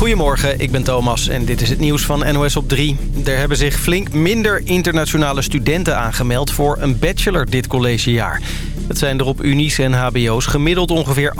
Goedemorgen, ik ben Thomas en dit is het nieuws van NOS op 3. Er hebben zich flink minder internationale studenten aangemeld voor een bachelor dit collegejaar. Het zijn er op unies en hbo's gemiddeld ongeveer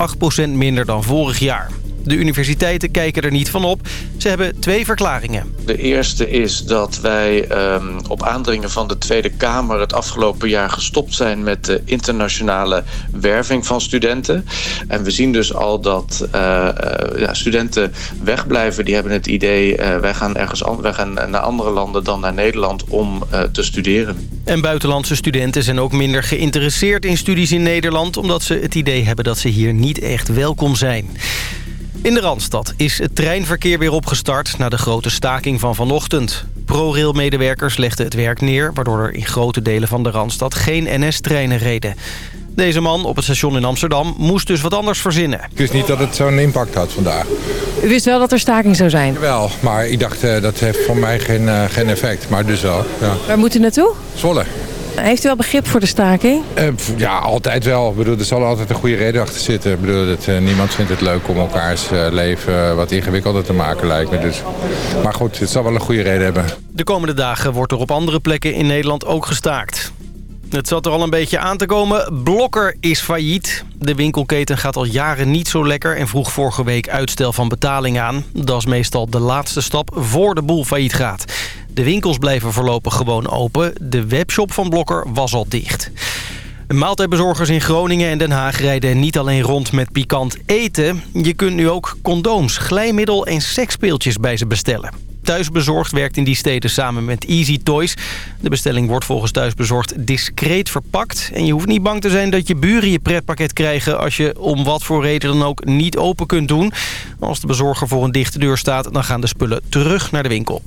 8% minder dan vorig jaar. De universiteiten kijken er niet van op. Ze hebben twee verklaringen. De eerste is dat wij um, op aandringen van de Tweede Kamer... het afgelopen jaar gestopt zijn met de internationale werving van studenten. En we zien dus al dat uh, uh, ja, studenten wegblijven. Die hebben het idee, uh, wij gaan ergens wij gaan naar andere landen dan naar Nederland om te studeren. En buitenlandse studenten zijn ook minder geïnteresseerd in studies in Nederland... omdat ze het idee hebben dat ze hier niet echt welkom zijn. In de Randstad is het treinverkeer weer opgestart na de grote staking van vanochtend. ProRail-medewerkers legden het werk neer... waardoor er in grote delen van de Randstad geen NS-treinen reden. Deze man op het station in Amsterdam moest dus wat anders verzinnen. Ik wist niet dat het zo'n impact had vandaag. U wist wel dat er staking zou zijn? Wel, maar ik dacht uh, dat heeft voor mij geen, uh, geen effect. Maar dus wel, ja. Waar moet u naartoe? Zwolle. Heeft u wel begrip voor de staking? Uh, ja, altijd wel. Ik bedoel, er zal altijd een goede reden achter zitten. Ik bedoel, dat, uh, niemand vindt het leuk om elkaars uh, leven wat ingewikkelder te maken, lijkt me. Dus. Maar goed, het zal wel een goede reden hebben. De komende dagen wordt er op andere plekken in Nederland ook gestaakt. Het zat er al een beetje aan te komen. Blokker is failliet. De winkelketen gaat al jaren niet zo lekker... en vroeg vorige week uitstel van betaling aan. Dat is meestal de laatste stap voor de boel failliet gaat. De winkels blijven voorlopig gewoon open. De webshop van Blokker was al dicht. Maaltijdbezorgers in Groningen en Den Haag rijden niet alleen rond met pikant eten. Je kunt nu ook condooms, glijmiddel en seksspeeltjes bij ze bestellen. Thuisbezorgd werkt in die steden samen met Easy Toys. De bestelling wordt volgens Thuisbezorgd discreet verpakt. En je hoeft niet bang te zijn dat je buren je pretpakket krijgen... als je om wat voor reden dan ook niet open kunt doen. Als de bezorger voor een dichte deur staat... dan gaan de spullen terug naar de winkel.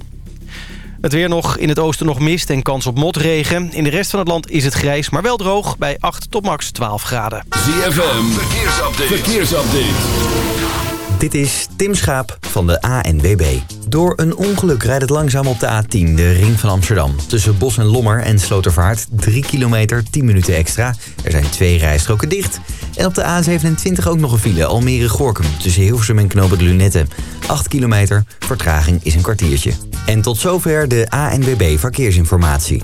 Het weer nog. In het oosten nog mist en kans op motregen. In de rest van het land is het grijs, maar wel droog bij 8 tot max 12 graden. ZFM, verkeersupdate. verkeersupdate. Dit is Tim Schaap van de ANWB. Door een ongeluk rijdt het langzaam op de A10, de ring van Amsterdam. Tussen Bos en Lommer en Slotervaart 3 kilometer, 10 minuten extra. Er zijn twee rijstroken dicht. En op de A27 ook nog een file, Almere-Gorkum. Tussen Hilversum en Knoop Lunette. 8 kilometer, vertraging is een kwartiertje. En tot zover de ANWB Verkeersinformatie.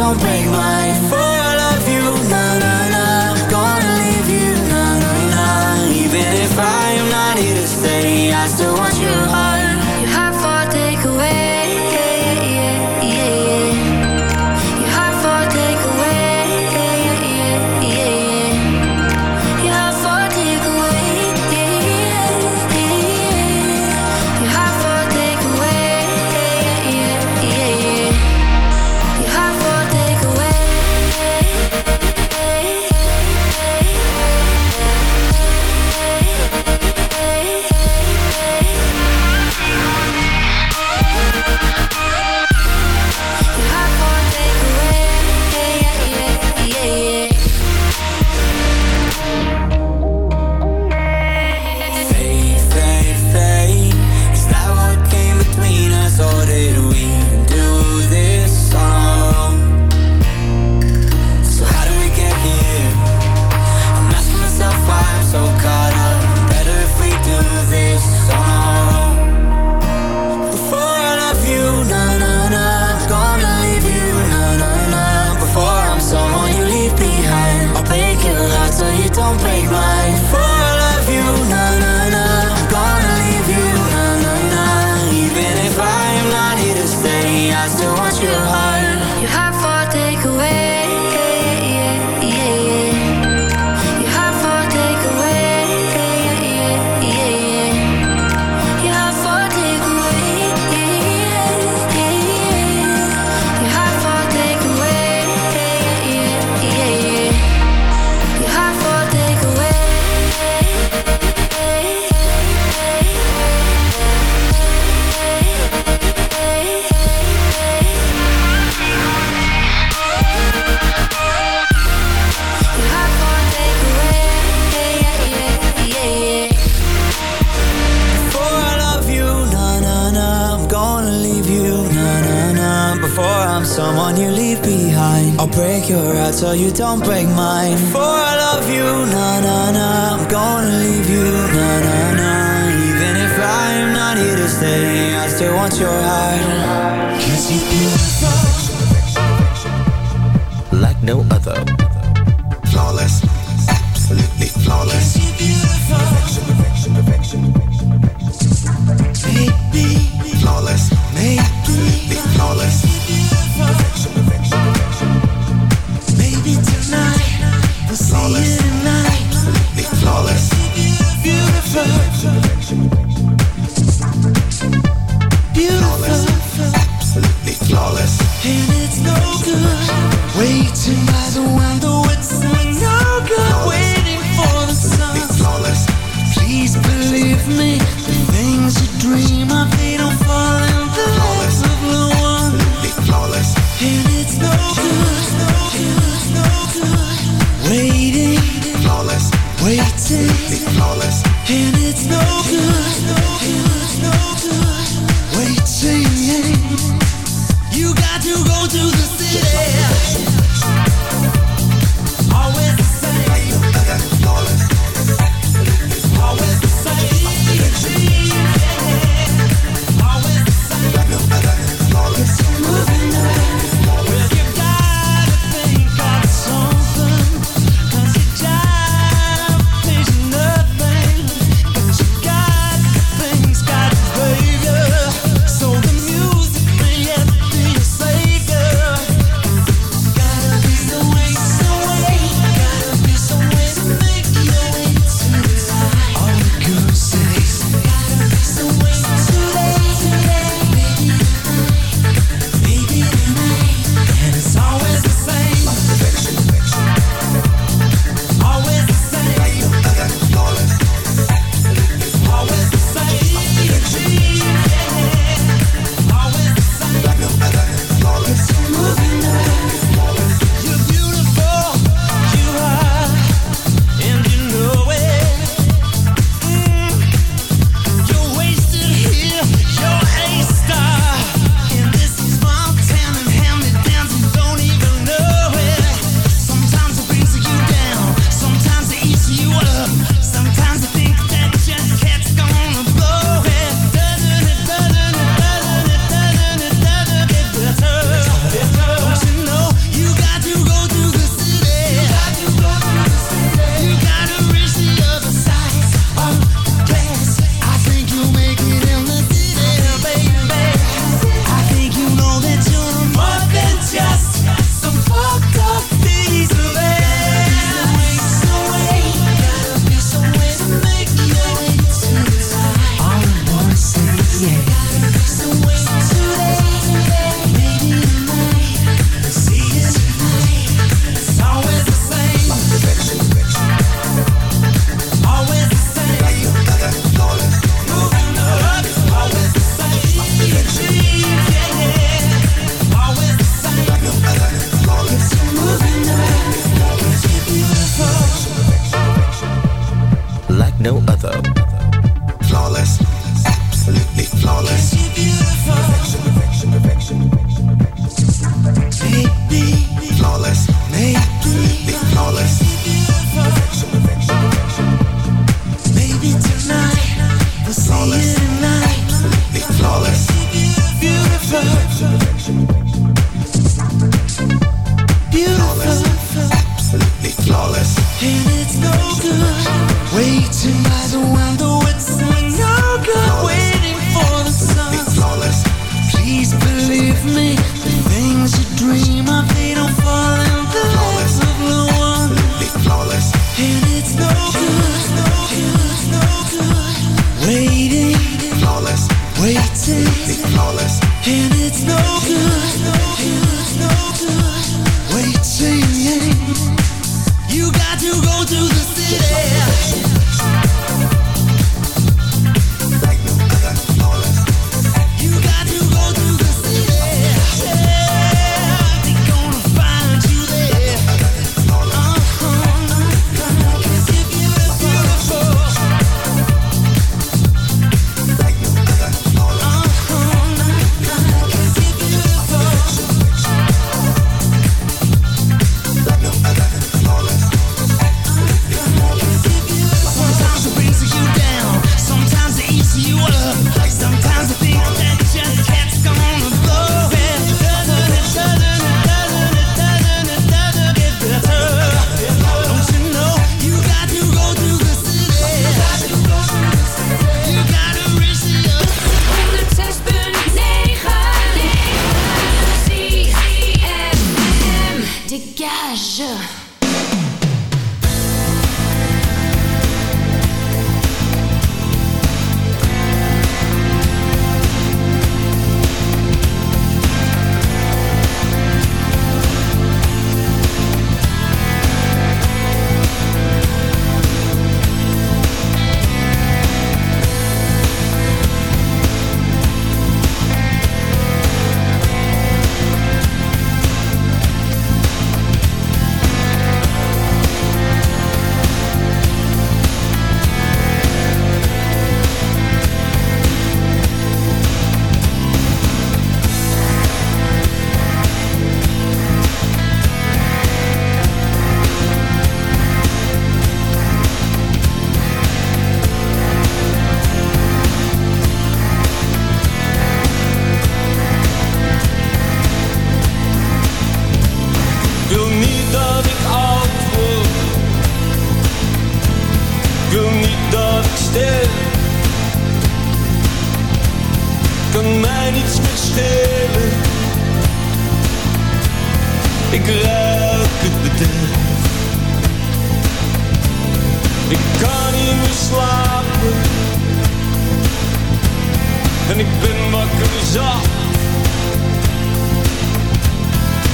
Don't break mine.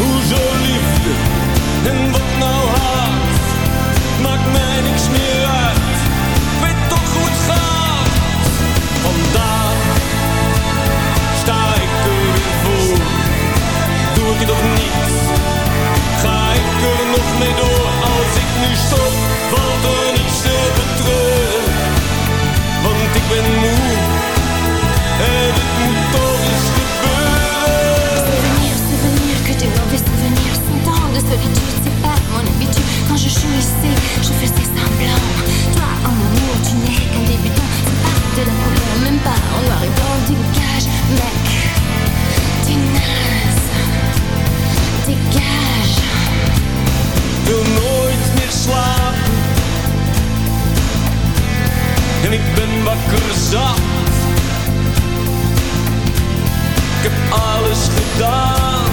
Hoezo liefde en wat nou haat? Maakt mij niks meer uit. Ik weet toch hoe het gaat. Vandaag sta ik er voor. Doe ik het of niet? Ga ik er nog mee door? Als ik nu stop, valt er wil nooit meer slapen. En ik ben wakker zat. Ik heb alles gedaan.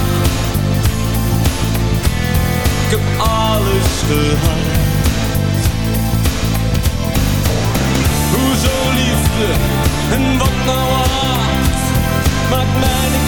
Ik heb alles gehad. Hoezo liefde en wat nou? Maakt mij niet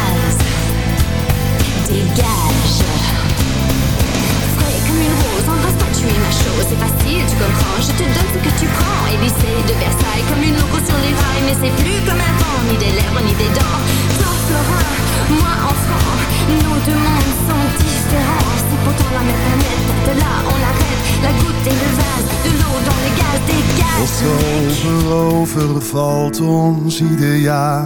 Dégage Frais comme une rose, embrasse-toi, tu es ma chose C'est facile, tu comprends, je te donne ce que tu prends Élysée de Versailles, comme une loco sur les rails Mais c'est plus comme avant, ni des lèvres, ni des dents Toi, Florin, moi, enfant Nos deux mondes sont différents C'est pourtant la même planète, de là on arrête La goutte et le vase, de l'eau dans le gaz Dégage, mec Oktober overvalt ons ieder jaar.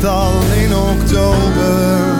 Meestal in oktober.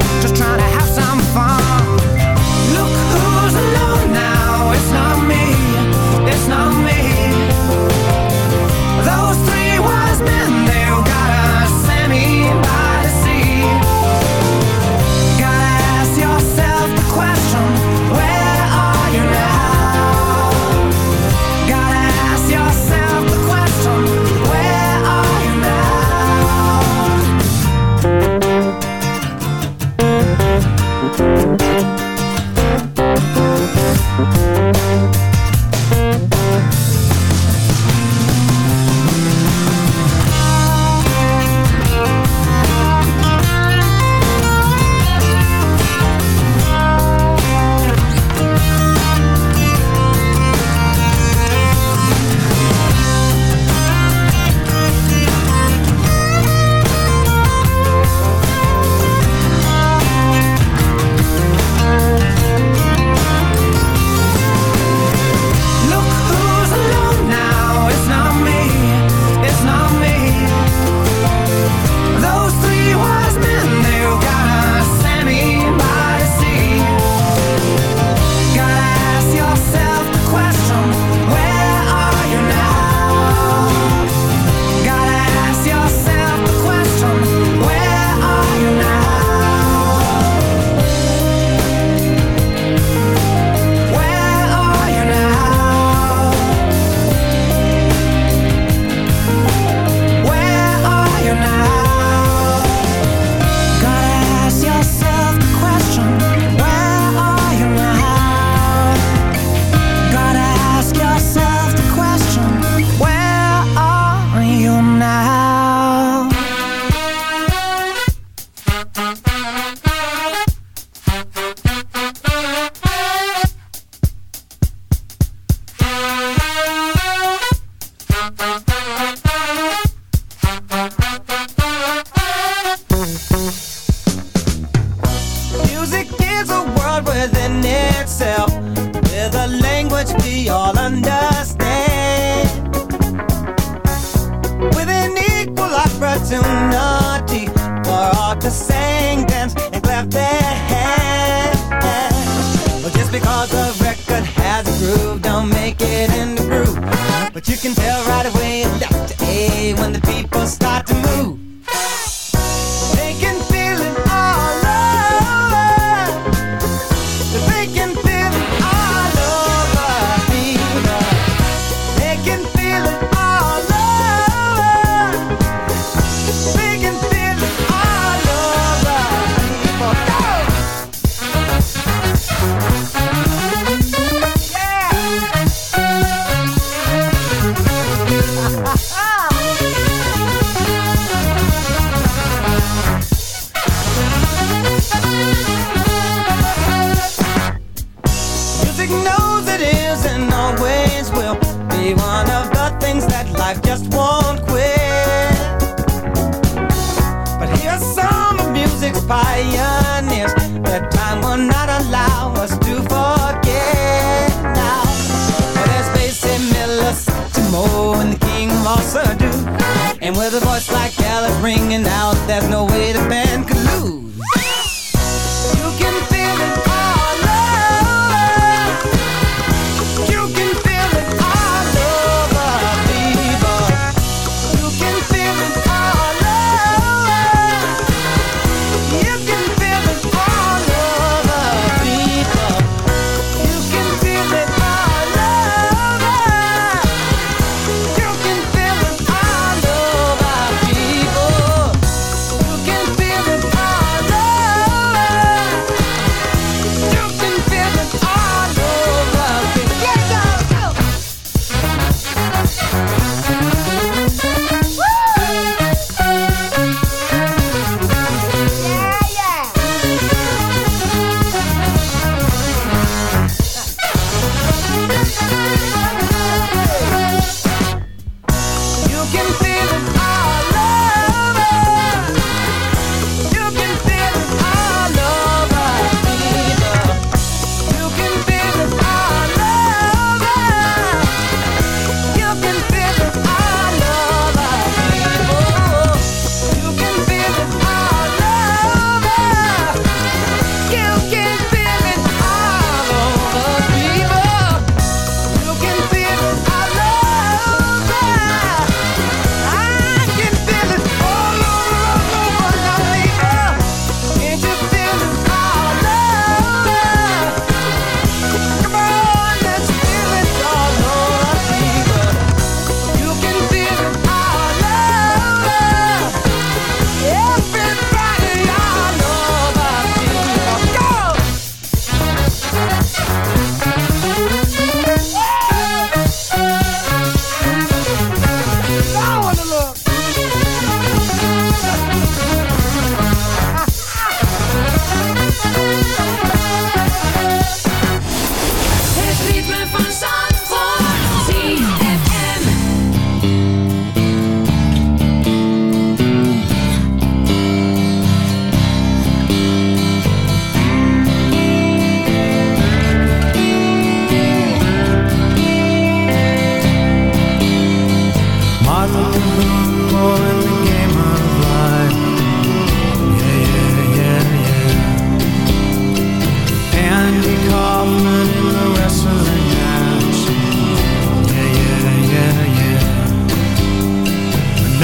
when the people start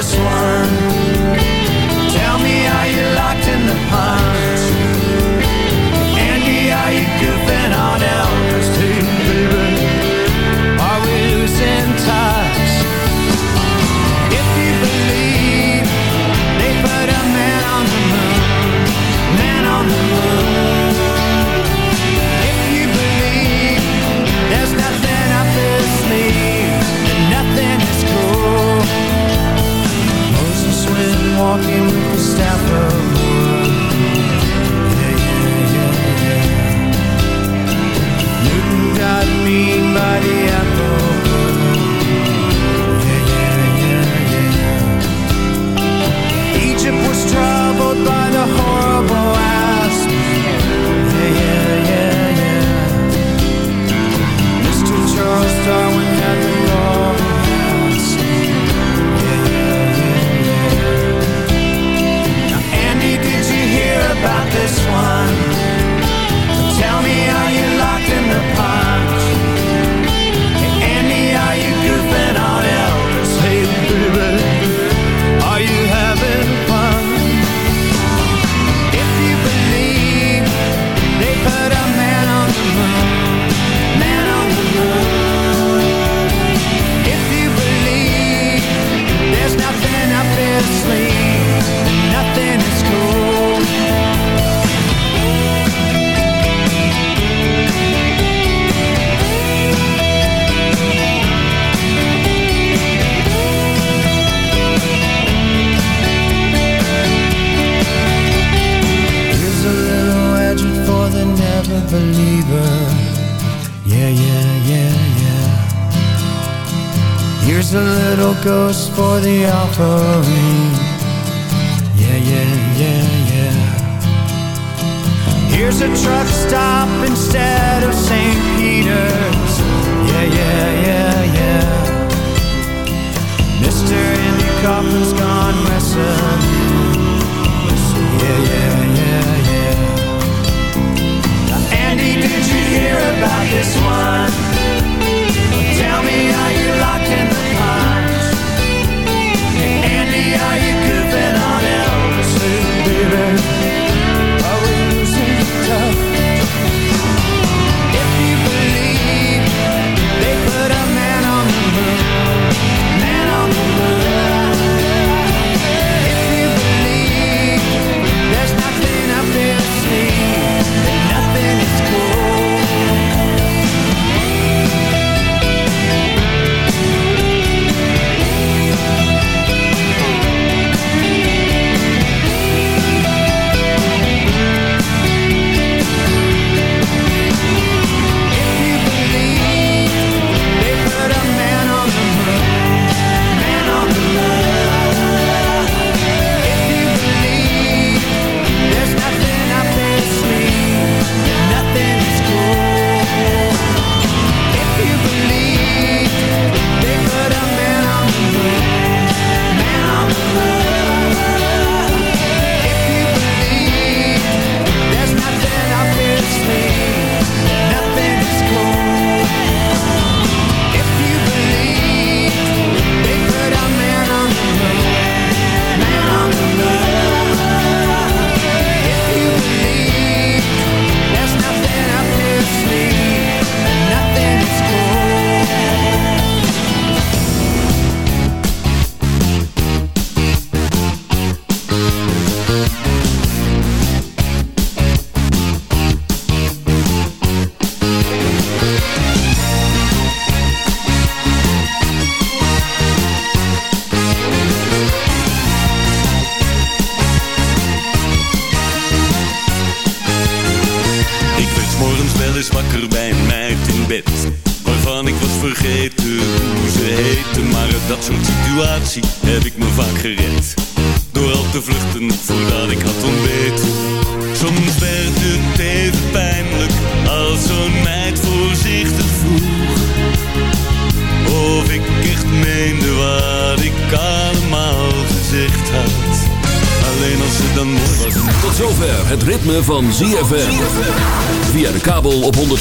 this one. by the apple. this one.